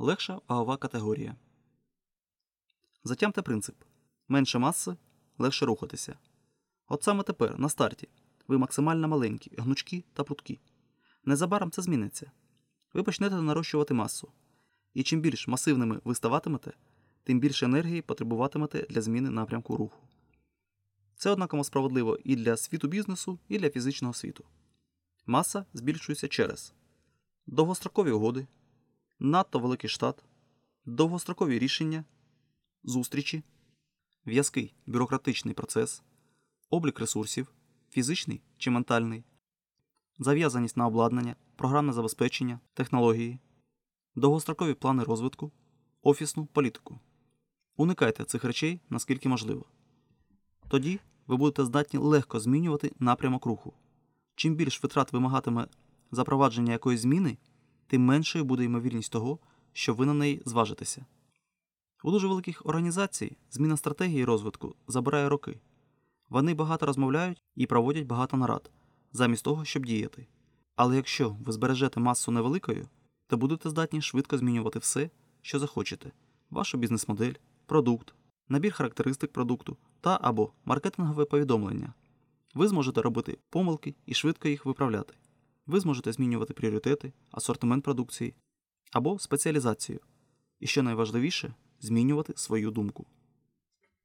Легша вагова категорія. Затямте принцип. Менше маси, легше рухатися. От саме тепер, на старті, ви максимально маленькі, гнучкі та прудкі. Незабаром це зміниться. Ви почнете нарощувати масу. І чим більш масивними ви ставатимете, тим більше енергії потребуватимете для зміни напрямку руху. Це однаково справедливо і для світу бізнесу, і для фізичного світу. Маса збільшується через довгострокові угоди, надто великий штат, довгострокові рішення, зустрічі, в'язкий бюрократичний процес, облік ресурсів, фізичний чи ментальний, зав'язаність на обладнання, програмне забезпечення, технології, довгострокові плани розвитку, офісну політику. Уникайте цих речей наскільки можливо. Тоді ви будете здатні легко змінювати напрямок руху. Чим більш витрат вимагатиме запровадження якоїсь зміни, тим меншою буде ймовірність того, що ви на неї зважитеся. У дуже великих організацій зміна стратегії розвитку забирає роки. Вони багато розмовляють і проводять багато нарад, замість того, щоб діяти. Але якщо ви збережете масу невеликою, то будете здатні швидко змінювати все, що захочете: вашу бізнес-модель, продукт, набір характеристик продукту та або маркетингове повідомлення. Ви зможете робити помилки і швидко їх виправляти. Ви зможете змінювати пріоритети, асортимент продукції або спеціалізацію. І що найважливіше, змінювати свою думку.